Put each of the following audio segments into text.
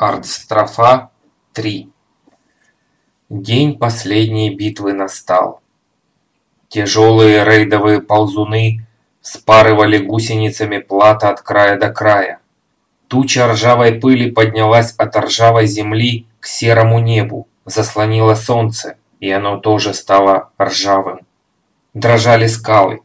Артстрофа 3 День последней битвы настал. Тяжелые рейдовые ползуны спарывали гусеницами плата от края до края. Туча ржавой пыли поднялась от ржавой земли к серому небу, заслонила солнце, и оно тоже стало ржавым. Дрожали скалы.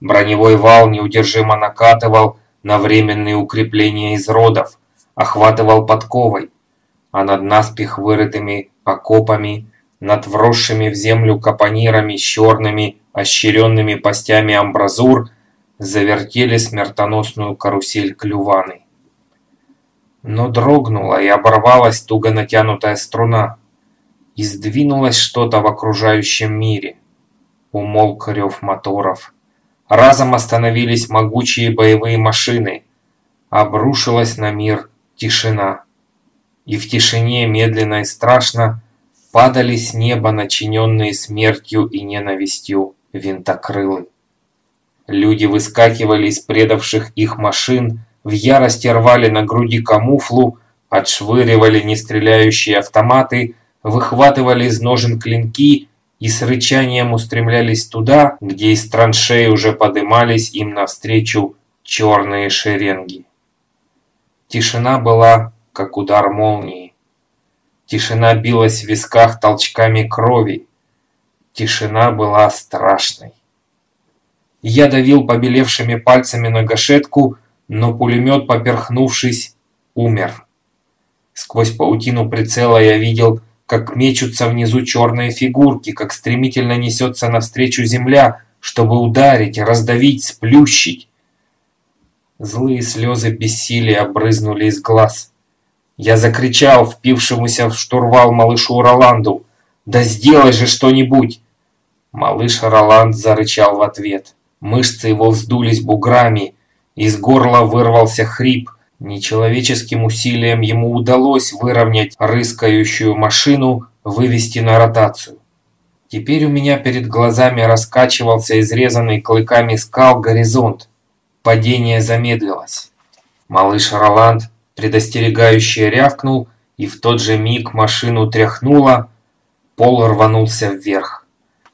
Броневой вал неудержимо накатывал на временные укрепления из родов – охватывал подковой, а над наспех вырытыми окопами, над вросшими в землю капонирами с черными, ощеренными постями амбразур, завертели смертоносную карусель клюваны. Но дрогнула и оборвалась туго натянутая струна, и сдвинулось что-то в окружающем мире. Умолк рев моторов. Разом остановились могучие боевые машины. Обрушилась на мир Тишина. И в тишине медленно и страшно падали с неба начиненные смертью и ненавистью винтокрылы. Люди выскакивали из предавших их машин, в ярости рвали на груди камуфлу, отшвыривали нестреляющие автоматы, выхватывали из ножен клинки и с рычанием устремлялись туда, где из траншей уже подымались им навстречу черные шеренги. Тишина была, как удар молнии. Тишина билась в висках толчками крови. Тишина была страшной. Я давил побелевшими пальцами на гашетку, но пулемет, поперхнувшись, умер. Сквозь паутину прицела я видел, как мечутся внизу черные фигурки, как стремительно несется навстречу земля, чтобы ударить, раздавить, сплющить. Злые слезы бессилия брызнули из глаз. Я закричал впившемуся в штурвал малышу Роланду. «Да сделай же что-нибудь!» Малыш Роланд зарычал в ответ. Мышцы его вздулись буграми. Из горла вырвался хрип. Нечеловеческим усилием ему удалось выровнять рыскающую машину, вывести на ротацию. Теперь у меня перед глазами раскачивался изрезанный клыками скал горизонт. Падение замедлилось. Малыш Роланд предостерегающе рявкнул, и в тот же миг машину тряхнуло, пол рванулся вверх.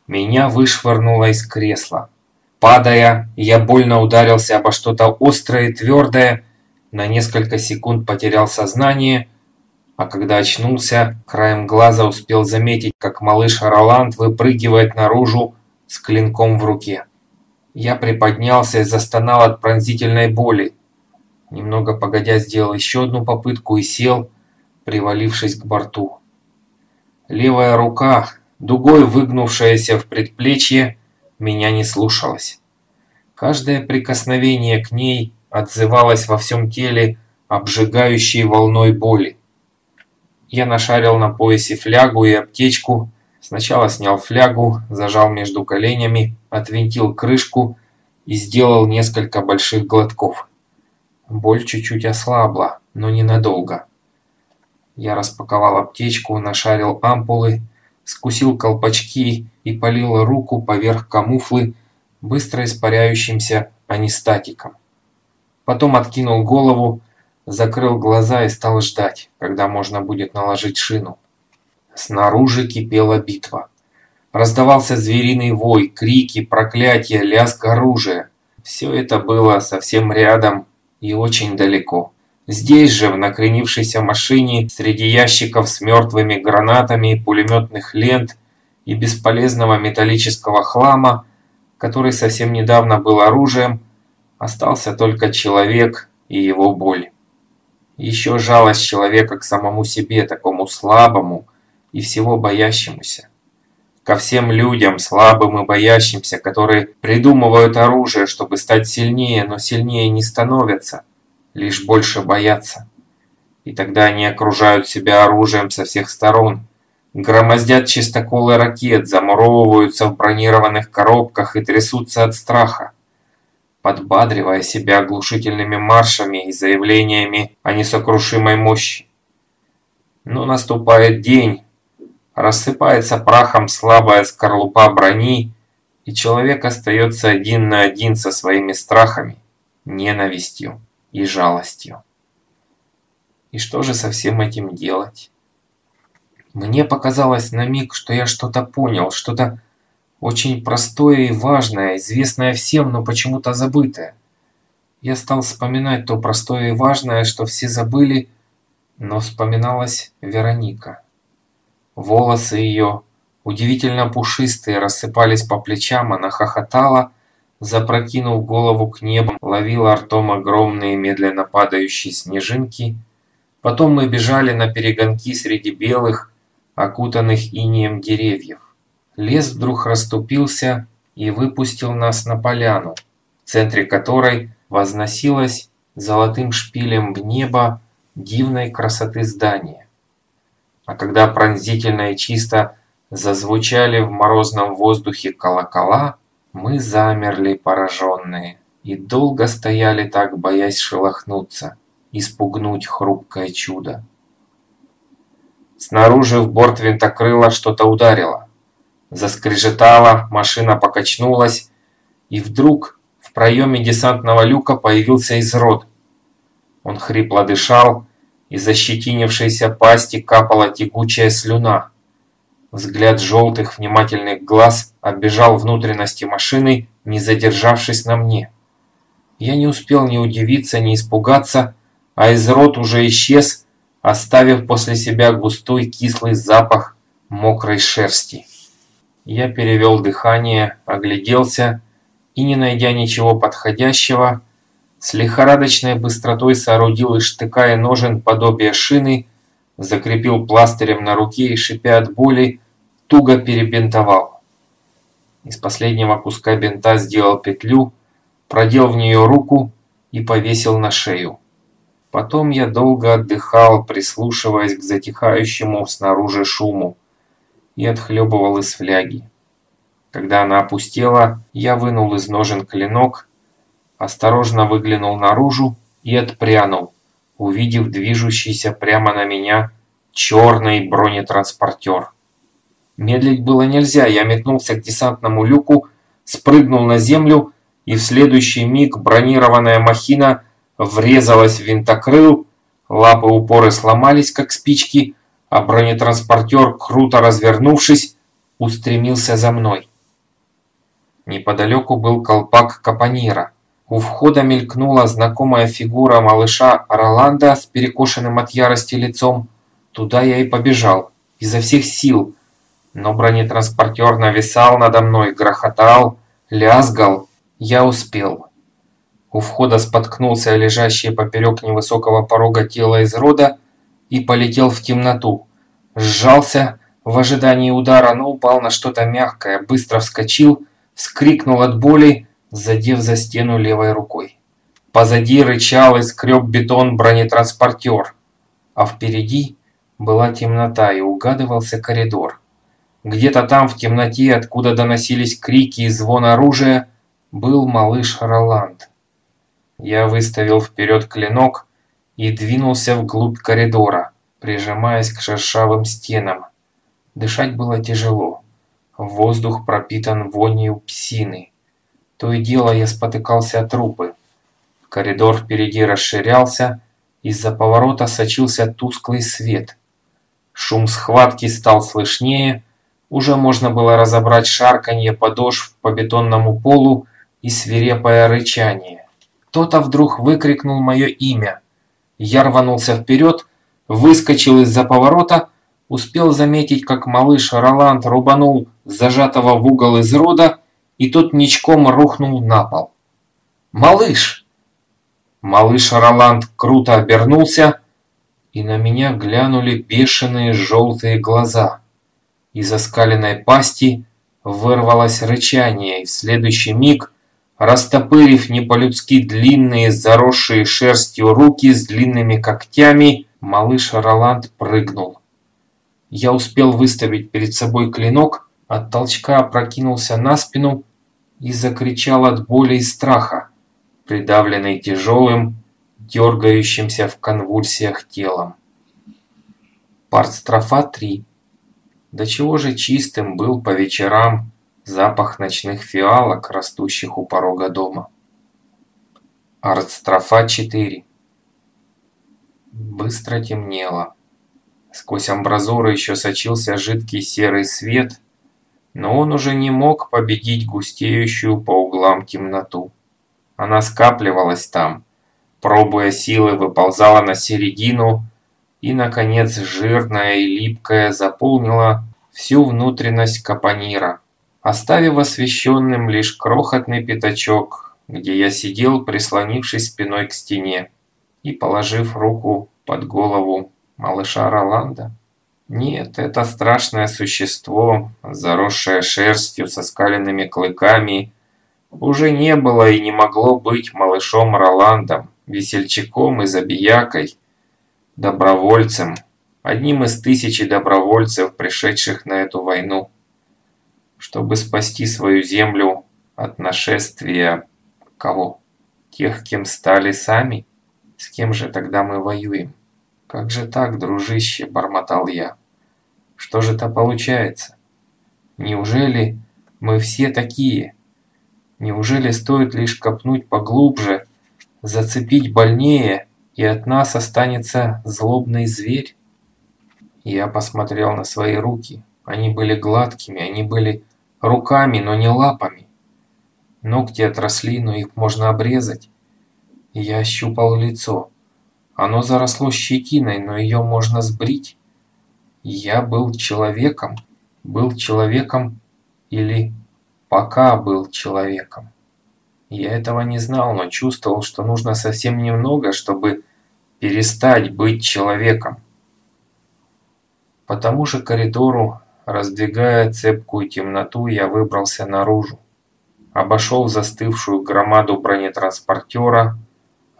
Меня вышвырнуло из кресла. Падая, я больно ударился обо что-то острое и твердое, на несколько секунд потерял сознание, а когда очнулся, краем глаза успел заметить, как малыш Роланд выпрыгивает наружу с клинком в руке. Я приподнялся и застонал от пронзительной боли. Немного погодя сделал еще одну попытку и сел, привалившись к борту. Левая рука, дугой выгнувшаяся в предплечье, меня не слушалась. Каждое прикосновение к ней отзывалось во всем теле обжигающей волной боли. Я нашарил на поясе флягу и аптечку, Сначала снял флягу, зажал между коленями, отвинтил крышку и сделал несколько больших глотков. Боль чуть-чуть ослабла, но ненадолго. Я распаковал аптечку, нашарил ампулы, скусил колпачки и полил руку поверх камуфлы быстро испаряющимся анистатиком. Потом откинул голову, закрыл глаза и стал ждать, когда можно будет наложить шину. Снаружи кипела битва. Раздавался звериный вой, крики, проклятия, лязг оружия. Все это было совсем рядом и очень далеко. Здесь же, в накренившейся машине, среди ящиков с мертвыми гранатами, пулеметных лент и бесполезного металлического хлама, который совсем недавно был оружием, остался только человек и его боль. Еще жалость человека к самому себе, такому слабому, и всего боящемуся. Ко всем людям, слабым и боящимся, которые придумывают оружие, чтобы стать сильнее, но сильнее не становятся, лишь больше боятся. И тогда они окружают себя оружием со всех сторон, громоздят чистоколы ракет, замуровываются в бронированных коробках и трясутся от страха, подбадривая себя оглушительными маршами и заявлениями о несокрушимой мощи. Но наступает день, рассыпается прахом слабая скорлупа брони, и человек остается один на один со своими страхами, ненавистью и жалостью. И что же со всем этим делать? Мне показалось на миг, что я что-то понял, что-то очень простое и важное, известное всем, но почему-то забытое. Я стал вспоминать то простое и важное, что все забыли, но вспоминалась Вероника. Волосы ее, удивительно пушистые, рассыпались по плечам, она хохотала, запрокинув голову к небу, ловила ртом огромные медленно падающие снежинки. Потом мы бежали на перегонки среди белых, окутанных инеем деревьев. Лес вдруг расступился и выпустил нас на поляну, в центре которой возносилось золотым шпилем в небо дивной красоты здание. А когда пронзительно и чисто зазвучали в морозном воздухе колокола, мы замерли пораженные и долго стояли так, боясь шелохнуться, испугнуть хрупкое чудо. Снаружи в борт винтокрыла что-то ударило. Заскрежетало, машина покачнулась, и вдруг в проеме десантного люка появился изрод. Он хрипло дышал, из ощетинившейся пасти капала тягучая слюна. Взгляд желтых внимательных глаз оббежал внутренности машины, не задержавшись на мне. Я не успел ни удивиться, ни испугаться, а изрод уже исчез, оставив после себя густой кислый запах мокрой шерсти. Я перевел дыхание, огляделся и, не найдя ничего подходящего, с лихорадочной быстротой соорудил из штыка и ножен подобие шины, закрепил пластырем на руке и, шипя от боли, туго перебинтовал. Из последнего куска бинта сделал петлю, продел в нее руку и повесил на шею. Потом я долго отдыхал, прислушиваясь к затихающему снаружи шуму, и отхлебывал из фляги. Когда она опустела, я вынул из ножен клинок, осторожно выглянул наружу и отпрянул, увидев движущийся прямо на меня черный бронетранспортер. Медлить было нельзя, я метнулся к десантному люку, спрыгнул на землю, и в следующий миг бронированная махина врезалась в винтокрыл, лапы упоры сломались, как спички, а бронетранспортер, круто развернувшись, устремился за мной. Неподалеку был колпак капонира. У входа мелькнула знакомая фигура малыша Роланда с перекошенным от ярости лицом. Туда я и побежал, изо всех сил. Но бронетранспортер нависал надо мной, грохотал, лязгал. Я успел. У входа споткнулся лежащее поперек невысокого порога тело из рода и полетел в темноту. Сжался в ожидании удара, но упал на что-то мягкое, быстро вскочил вскрикнул от боли, задев за стену левой рукой. Позади рычал и скреб бетон бронетранспортер, а впереди была темнота и угадывался коридор. Где-то там в темноте, откуда доносились крики и звон оружия, был малыш Роланд. Я выставил вперед клинок и двинулся вглубь коридора, прижимаясь к шершавым стенам. Дышать было тяжело. Воздух пропитан вонью псины. То и дело я спотыкался от трупы. Коридор впереди расширялся, из-за поворота сочился тусклый свет. Шум схватки стал слышнее, уже можно было разобрать шарканье подошв по бетонному полу и свирепое рычание. Кто-то вдруг выкрикнул мое имя. Я рванулся вперед, выскочил из-за поворота, успел заметить, как малыш Роланд рубанул зажатого в угол из рода, и тот ничком рухнул на пол. «Малыш!» Малыш Роланд круто обернулся, и на меня глянули бешеные желтые глаза. Из оскаленной пасти вырвалось рычание, и в следующий миг, растопырив не по-людски длинные, заросшие шерстью руки с длинными когтями, малыш Роланд прыгнул. Я успел выставить перед собой клинок, от толчка опрокинулся на спину и закричал от боли и страха, придавленный тяжелым, дергающимся в конвульсиях телом. Партстрофа 3. До чего же чистым был по вечерам запах ночных фиалок, растущих у порога дома. Артстрофа 4. Быстро темнело. Сквозь амбразуры еще сочился жидкий серый свет, но он уже не мог победить густеющую по углам темноту. Она скапливалась там, пробуя силы, выползала на середину и, наконец, жирная и липкая заполнила всю внутренность капонира, оставив освещенным лишь крохотный пятачок, где я сидел, прислонившись спиной к стене и положив руку под голову малыша Роланда. Нет, это страшное существо, заросшее шерстью со скаленными клыками, уже не было и не могло быть малышом Роландом, весельчаком и забиякой, добровольцем, одним из тысячи добровольцев, пришедших на эту войну, чтобы спасти свою землю от нашествия кого? Тех, кем стали сами? С кем же тогда мы воюем? Как же так, дружище, бормотал я. Что же это получается? Неужели мы все такие? Неужели стоит лишь копнуть поглубже, зацепить больнее, и от нас останется злобный зверь? Я посмотрел на свои руки. Они были гладкими, они были руками, но не лапами. Ногти отросли, но их можно обрезать. Я ощупал лицо. Оно заросло щетиной, но ее можно сбрить. Я был человеком. Был человеком или пока был человеком. Я этого не знал, но чувствовал, что нужно совсем немного, чтобы перестать быть человеком. По тому же коридору, раздвигая цепкую темноту, я выбрался наружу. Обошел застывшую громаду бронетранспортера,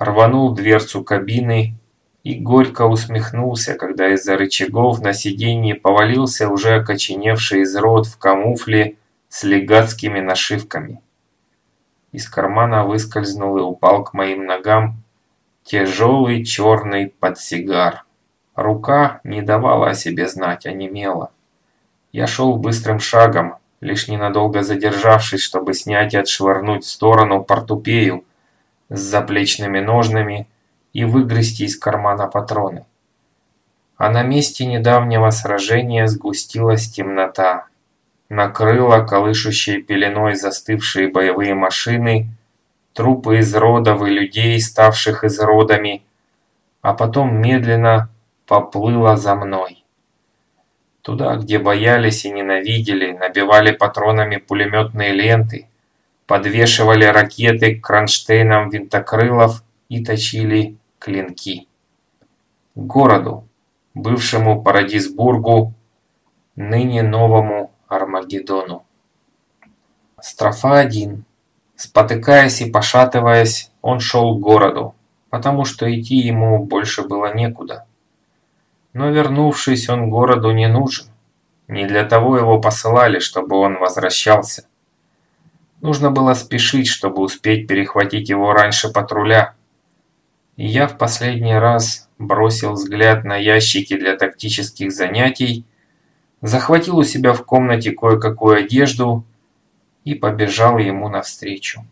рванул дверцу кабины и горько усмехнулся, когда из-за рычагов на сиденье повалился уже окоченевший изрод в камуфле с легатскими нашивками. Из кармана выскользнул и упал к моим ногам тяжелый черный подсигар. Рука не давала о себе знать, а немела. Я шел быстрым шагом, лишь ненадолго задержавшись, чтобы снять и отшвырнуть в сторону портупею, с заплечными ножными и выгрести из кармана патроны. А на месте недавнего сражения сгустилась темнота. Накрыла колышущей пеленой застывшие боевые машины, трупы изродов и людей, ставших изродами, а потом медленно поплыла за мной. Туда, где боялись и ненавидели, набивали патронами пулеметные ленты, подвешивали ракеты к кронштейнам винтокрылов и точили клинки. Городу, бывшему Парадисбургу, ныне новому Армагеддону. Строфа один. Спотыкаясь и пошатываясь, он шел к городу, потому что идти ему больше было некуда. Но вернувшись, он городу не нужен. Не для того его посылали, чтобы он возвращался. Нужно было спешить, чтобы успеть перехватить его раньше патруля. И я в последний раз бросил взгляд на ящики для тактических занятий, захватил у себя в комнате кое-какую одежду и побежал ему навстречу.